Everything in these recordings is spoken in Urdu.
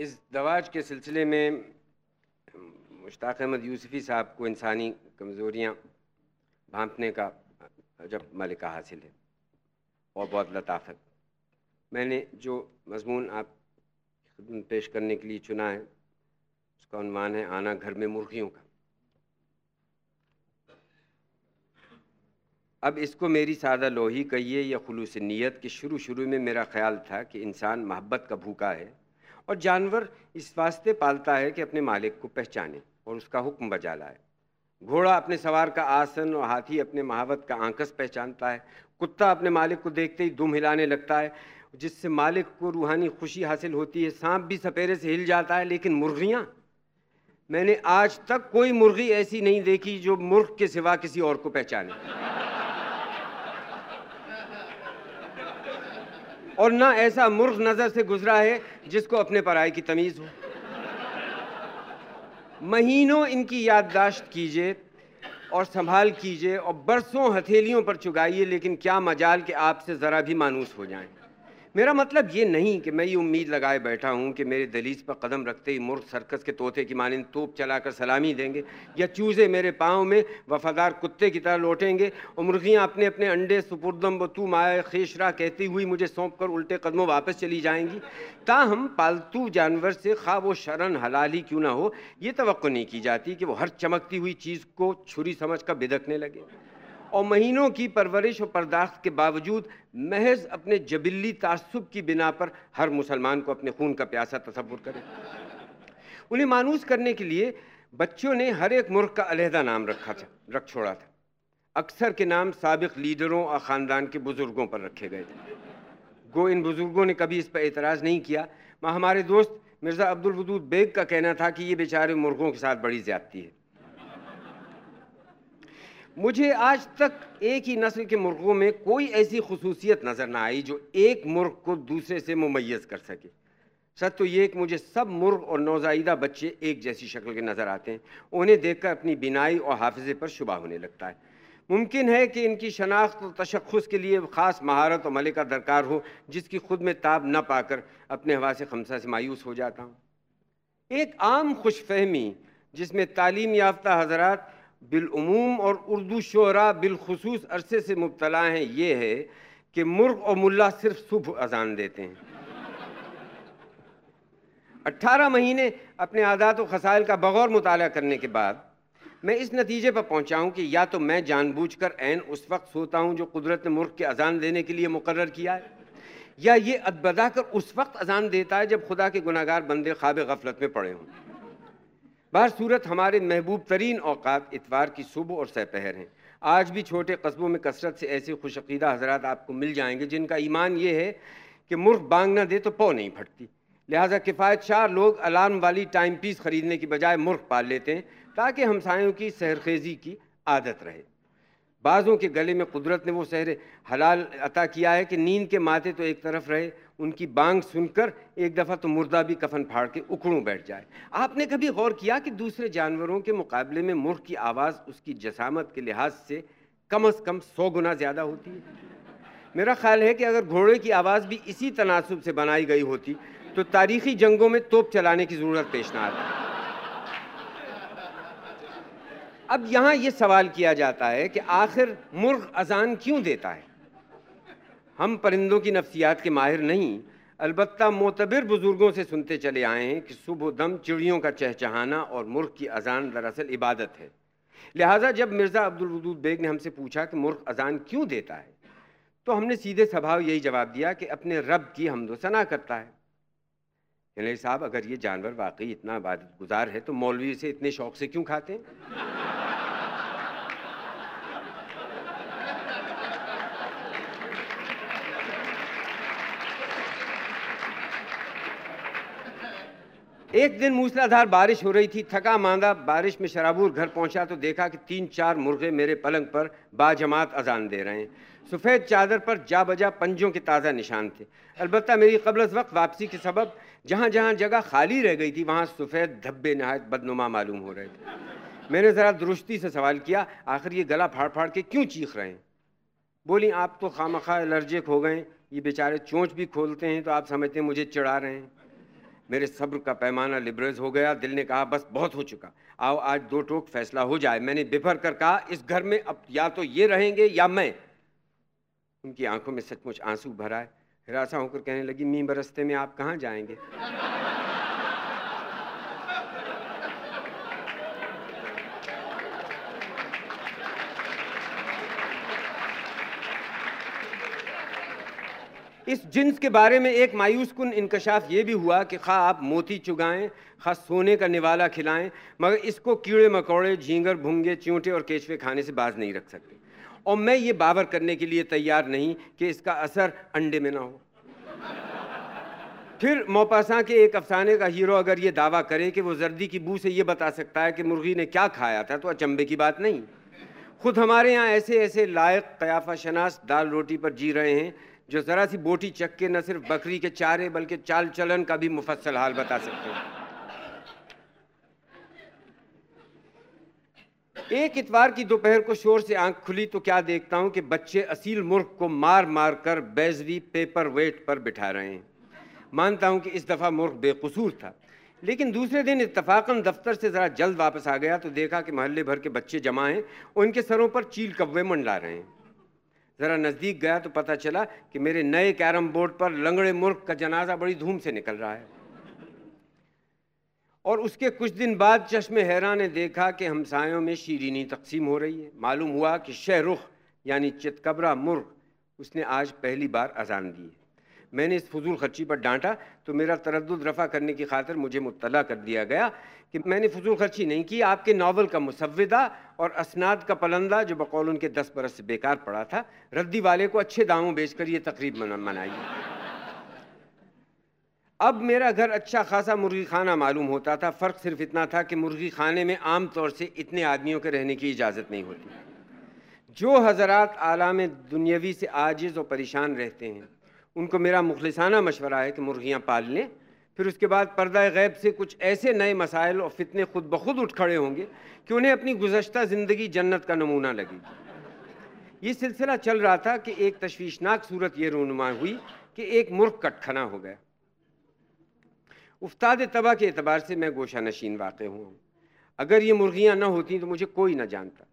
اس دواج کے سلسلے میں مشتاق احمد یوسفی صاحب کو انسانی کمزوریاں بھانپنے کا جب ملکہ حاصل ہے۔ اور بہت لطافت۔ میں نے جو مضمون آپ خدمت پیش کرنے کے لیے چنا ہے، اس کا عنوان ہے آنا گھر میں مرغیوں کا۔ اب اس کو میری سادہ لوہی کہیے یا خلوص نیت کہ شروع شروع میں میرا خیال تھا کہ انسان محبت کا بھوکا ہے۔ اور جانور اس واسطے پالتا ہے کہ اپنے مالک کو پہچانے اور اس کا حکم بجا لائے۔ گھوڑا اپنے سوار کا آسن اور ہاتھی اپنے محبت کا آنکس پہچانتا ہے۔ کتا اپنے مالک کو دیکھتے ہی دم ہلانے لگتا ہے، جس سے مالک کو روحانی خوشی حاصل ہوتی ہے۔ سانپ بھی سپیرے سے ہل جاتا ہے، لیکن مرغیاں؟ میں نے آج تک کوئی مرغی ایسی نہیں دیکھی جو مرغ کے سوا کسی اور کو پہچانے۔ اور نہ ایسا مرغ نظر سے گزرا ہے جس کو اپنے پرائے کی تمیز ہو۔ مہینوں ان کی یادداشت کیجیے اور سنبھال کیجیے اور برسوں ہتھیلیوں پر چگائیے، لیکن کیا مجال کہ آپ سے ذرا بھی مانوس ہو جائیں۔ میرا مطلب یہ نہیں کہ میں یہ امید لگائے بیٹھا ہوں کہ میرے دلیز پر قدم رکھتے ہی مرغ سرکس کے طوطے کی مانند توپ چلا کر سلامی دیں گے یا چوزے میرے پاؤں میں وفادار کتے کی طرح لوٹیں گے اور مرغیاں اپنے اپنے انڈے سپردم بتو مائع خیشرا کہتی ہوئی مجھے سونپ کر الٹے قدموں واپس چلی جائیں گی تاہم پالتو جانور سے خواہ وہ شرن حلال ہی کیوں نہ ہو یہ توقع نہیں کی جاتی کہ وہ ہر چمکتی ہوئی چیز کو چھری سمجھ کر بدکنے لگے۔ اور مہینوں کی پرورش و پرداخت کے باوجود محض اپنے جبلی تعصب کی بنا پر ہر مسلمان کو اپنے خون کا پیاسا تصور کرے۔ انہیں مانوس کرنے کے لیے بچوں نے ہر ایک مرغ کا علیحدہ نام رکھا تھا، رکھ چھوڑا تھا۔ اکثر کے نام سابق لیڈروں اور خاندان کے بزرگوں پر رکھے گئے تھے۔ گو، ان بزرگوں نے کبھی اس پر اعتراض نہیں کیا۔ ہمارے دوست مرزا عبد الودود بیگ کا کہنا تھا کہ یہ بیچارے مرغوں کے ساتھ بڑی زیادتی ہے۔ مجھے آج تک ایک ہی نسل کے مرغوں میں کوئی ایسی خصوصیت نظر نہ آئی جو ایک مرغ کو دوسرے سے ممیز کر سکے۔ سچ تو یہ کہ مجھے سب مرغ اور نوزائیدہ بچے ایک جیسی شکل کے نظر آتے ہیں۔ انہیں دیکھ کر اپنی بینائی اور حافظے پر شبہ ہونے لگتا ہے۔ ممکن ہے کہ ان کی شناخت و تشخص کے لیے خاص مہارت اور ملکہ درکار ہو، جس کی خود میں تاب نہ پا کر اپنے ہوا سے خمسہ سے مایوس ہو جاتا ہوں۔ ایک عام خوش فہمی جس میں تعلیم یافتہ حضرات بالعموم اور اردو شعراء بالخصوص عرصے سے مبتلا ہیں، یہ ہے کہ مرغ اور ملا صرف صبح اذان دیتے ہیں۔ اٹھارہ مہینے اپنے عادات و خسائل کا بغور مطالعہ کرنے کے بعد میں اس نتیجے پر پہنچا ہوں کہ یا تو میں جان بوجھ کر عین اس وقت سوتا ہوں جو قدرت نے مرغ کے اذان دینے کے لیے مقرر کیا ہے، یا یہ ادبدا کر اس وقت اذان دیتا ہے جب خدا کے گناہ گار بندے خواب غفلت میں پڑے ہوں۔ بہر صورت ہمارے محبوب ترین اوقات اتوار کی صبح اور سہ پہر ہیں۔ آج بھی چھوٹے قصبوں میں کثرت سے ایسے خوش عقیدہ حضرات آپ کو مل جائیں گے جن کا ایمان یہ ہے کہ مرغ بانگ نہ دے تو پو نہیں پھٹتی۔ لہٰذا کفایت شاہ لوگ الارم والی ٹائم پیس خریدنے کی بجائے مرغ پال لیتے ہیں تاکہ ہمسایوں کی سحرخیزی کی عادت رہے۔ بعضوں کے گلے میں قدرت نے وہ سحر حلال عطا کیا ہے کہ نیند کے ماتے تو ایک طرف رہے، ان کی بانگ سن کر ایک دفعہ تو مردہ بھی کفن پھاڑ کے اکڑوں بیٹھ جائے۔ آپ نے کبھی غور کیا کہ دوسرے جانوروں کے مقابلے میں مرغ کی آواز اس کی جسامت کے لحاظ سے کم از کم سو گنا زیادہ ہوتی ہے؟ میرا خیال ہے کہ اگر گھوڑے کی آواز بھی اسی تناسب سے بنائی گئی ہوتی تو تاریخی جنگوں میں توپ چلانے کی ضرورت پیش نہ آتی۔ اب یہاں یہ سوال کیا جاتا ہے کہ آخر مرغ اذان کیوں دیتا ہے؟ ہم پرندوں کی نفسیات کے ماہر نہیں، البتہ معتبر بزرگوں سے سنتے چلے آئے ہیں کہ صبح و دم چڑیوں کا چہچہانا اور مرغ کی اذان دراصل عبادت ہے۔ لہٰذا جب مرزا عبد الودود بیگ نے ہم سے پوچھا کہ مرغ اذان کیوں دیتا ہے، تو ہم نے سیدھے سبھاؤ یہی جواب دیا کہ اپنے رب کی حمد و ثنا کرتا ہے۔ یعنی صاحب، اگر یہ جانور واقعی اتنا عبادت گزار ہے تو مولوی سے اتنے شوق سے کیوں کھاتے ہیں؟ ایک دن موسلا دھار بارش ہو رہی تھی، تھکا ماندہ بارش میں شرابور گھر پہنچا تو دیکھا کہ تین چار مرغے میرے پلنگ پر با جماعت اذان دے رہے ہیں۔ سفید چادر پر جا بجا پنجوں کے تازہ نشان تھے۔ البتہ میری قبل از وقت واپسی کے سبب جہاں جہاں جگہ خالی رہ گئی تھی، وہاں سفید دھبے نہایت بدنما معلوم ہو رہے تھے۔ میں نے ذرا درستی سے سوال کیا، آخر یہ گلا پھاڑ پھاڑ کے کیوں چیخ رہے ہیں؟ بولی، آپ تو خامخواہ الرجک ہو گئے یہ بیچارے چونچ بھی کھولتے ہیں تو آپ سمجھتے ہیں مجھے چڑھا رہے ہیں۔ میرے صبر کا پیمانہ لبریز ہو گیا، دل نے کہا بس بہت ہو چکا۔ آؤ آج دو ٹوک فیصلہ ہو جائے۔ میں نے بفر کر کہا، اس گھر میں اب یا تو یہ رہیں گے یا میں۔ ان کی آنکھوں میں سچ مچ آنسو بھرا ہے ہراساں ہو کر کہنے لگی می برستے میں آپ کہاں جائیں گے؟ اس جنس کے بارے میں ایک مایوس کن انکشاف یہ بھی ہوا کہ خواہ آپ موتی چگائیں، خواہ سونے کا نوالا کھلائیں، مگر اس کو کیڑے مکوڑے، جھینگر بھونگے چونٹے اور کیچوے کھانے سے باز نہیں رکھ سکتے۔ اور میں یہ باور کرنے کے لیے تیار نہیں کہ اس کا اثر انڈے میں نہ ہو۔ پھر موپاساں کے ایک افسانے کا ہیرو اگر یہ دعویٰ کرے کہ وہ زردی کی بو سے یہ بتا سکتا ہے کہ مرغی نے کیا کھایا تھا تو اچمبے کی بات نہیں۔ خود ہمارے یہاں ایسے ایسے لائق قیافہ شناس دال روٹی پر جی رہے ہیں جو ذرا سی بوٹی چک کے نہ صرف بکری کے چارے بلکہ چال چلن کا بھی مفصل حال بتا سکتے ہیں۔ ایک اتوار کی دوپہر کو شور سے آنکھ کھلی تو کیا دیکھتا ہوں کہ بچے اصیل مرغ کو مار مار کر بیزوی پیپر ویٹ پر بٹھا رہے ہیں۔ مانتا ہوں کہ اس دفعہ مرغ بے قصور تھا۔ لیکن دوسرے دن اتفاقاً دفتر سے ذرا جلد واپس آ گیا تو دیکھا کہ محلے بھر کے بچے جمع ہیں، ان کے سروں پر چیل کوے منڈلا رہے ہیں۔ ذرا نزدیک گیا تو پتہ چلا کہ میرے نئے کیرم بورڈ پر لنگڑے مرغ کا جنازہ بڑی دھوم سے نکل رہا ہے۔ اور اس کے کچھ دن بعد چشم حیران نے دیکھا کہ ہمسایوں میں شیرینی تقسیم ہو رہی ہے۔ معلوم ہوا کہ شہ رخ یعنی چتکبرا مرغ اس نے آج پہلی بار اذان دی ہے۔ میں نے اس فضول خرچی پر ڈانٹا تو میرا تردد رفع کرنے کی خاطر مجھے مطلع کر دیا گیا کہ میں نے فضول خرچی نہیں کی، آپ کے ناول کا مسودہ اور اسناد کا پلندہ جو بقول ان کے دس برس سے بیکار پڑا تھا، ردی والے کو اچھے داموں بیچ کر یہ تقریب منائی۔ اب میرا گھر اچھا خاصا مرغی خانہ معلوم ہوتا تھا، فرق صرف اتنا تھا کہ مرغی خانے میں عام طور سے اتنے آدمیوں کے رہنے کی اجازت نہیں ہوتی۔ جو حضرات عالم دنیاوی سے عاجز اور پریشان رہتے ہیں ان کو میرا مخلصانہ مشورہ ہے کہ مرغیاں پال لیں۔ پھر اس کے بعد پردہ غیب سے کچھ ایسے نئے مسائل اور فتنے خود بخود اٹھ کھڑے ہوں گے کہ انہیں اپنی گزشتہ زندگی جنت کا نمونہ لگے۔ یہ سلسلہ چل رہا تھا کہ ایک تشویشناک صورت یہ رونما ہوئی کہ ایک مرغ کٹ کھنا ہو گیا۔ افتاد تباہ کے اعتبار سے میں گوشہ نشین واقع ہوں۔ اگر یہ مرغیاں نہ ہوتی تو مجھے کوئی نہ جانتا۔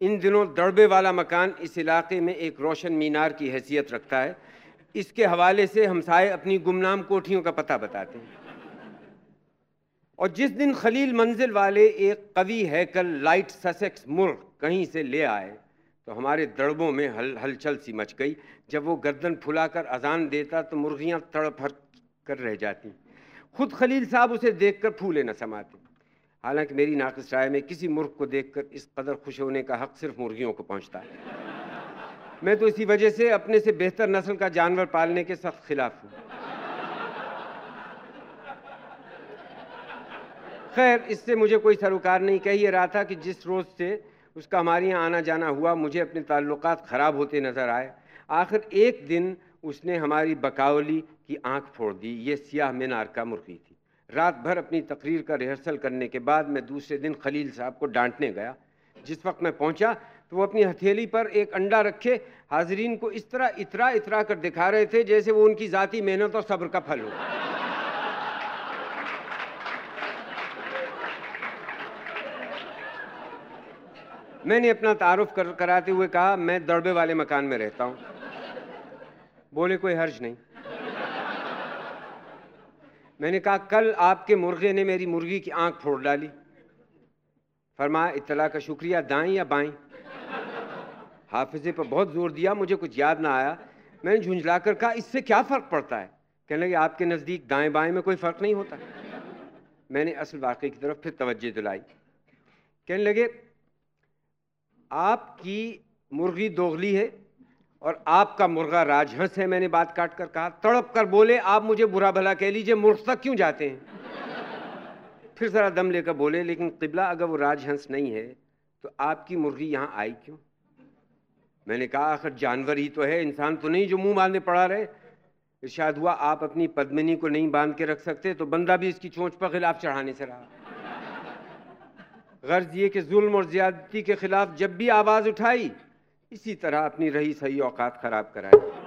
ان دنوں دڑبے والا مکان اس علاقے میں ایک روشن مینار کی حیثیت رکھتا ہے۔ اس کے حوالے سے ہمسائے اپنی گمنام کوٹھیوں کا پتہ بتاتے ہیں۔ اور جس دن خلیل منزل والے ایک قوی ہیکل لائٹ سسیکس مرغ کہیں سے لے آئے، تو ہمارے دڑبوں میں ہل ہلچل سی مچ گئی۔ جب وہ گردن پھلا کر اذان دیتا تو مرغیاں تڑپ ہر کر رہ جاتی۔ خود خلیل صاحب اسے دیکھ کر پھولے نہ سماتے۔ حالانکہ میری ناقص رائے میں کسی مرغ کو دیکھ کر اس قدر خوش ہونے کا حق صرف مرغیوں کو پہنچتا۔ ہے میں تو اسی وجہ سے اپنے سے بہتر نسل کا جانور پالنے کے سخت خلاف ہوں۔ خیر، اس سے مجھے کوئی سروکار نہیں۔ کہہ یہ رہا تھا کہ جس روز سے اس کا ہمارے یہاں آنا جانا ہوا، مجھے اپنے تعلقات خراب ہوتے نظر آئے۔ آخر ایک دن اس نے ہماری بکاولی کی آنکھ پھوڑ دی۔ یہ سیاہ مینار کا مرغی تھی۔ رات بھر اپنی تقریر کا ریہرسل کرنے کے بعد میں دوسرے دن خلیل صاحب کو ڈانٹنے گیا۔ جس وقت میں پہنچا تو وہ اپنی ہتھیلی پر ایک انڈا رکھے، حاضرین کو اس طرح اترا اترا کر دکھا رہے تھے جیسے وہ ان کی ذاتی محنت اور صبر کا پھل ہو۔ میں نے اپنا تعارف کراتے ہوئے کہا، میں دڑبے والے مکان میں رہتا ہوں۔ بولے، کوئی حرج نہیں۔ میں نے کہا، کل آپ کے مرغے نے میری مرغی کی آنکھ پھوڑ ڈالی۔ فرمایا، اطلاع کا شکریہ، دائیں یا بائیں؟ حافظے پر بہت زور دیا، مجھے کچھ یاد نہ آیا۔ میں نے جھنجھلا کر کہا، اس سے کیا فرق پڑتا ہے؟ کہنے لگے، آپ کے نزدیک دائیں بائیں میں کوئی فرق نہیں ہوتا۔ میں نے اصل واقعے کی طرف پھر توجہ دلائی۔ کہنے لگے، آپ کی مرغی دوغلی ہے اور آپ کا مرغا راج ہنس ہے، میں نے بات کاٹ کر کہا۔ تڑپ کر بولے، آپ مجھے برا بھلا کہہ لیجیے، مرغ تک کیوں جاتے ہیں؟ پھر ذرا دم لے کر بولے، لیکن قبلہ اگر وہ راج ہنس نہیں ہے تو آپ کی مرغی یہاں آئی کیوں؟ میں نے کہا، آخر جانور ہی تو ہے، انسان تو نہیں جو منہ باندھے پڑا رہے۔ ارشاد ہوا، آپ اپنی پدمنی کو نہیں باندھ کے رکھ سکتے، تو بندہ بھی اس کی چونچ پر خلاف چڑھانے سے رہا۔ غرض یہ کہ ظلم اور زیادتی کے خلاف جب بھی آواز اٹھائی، اسی طرح اپنی رہی صحیح اوقات خراب کرائے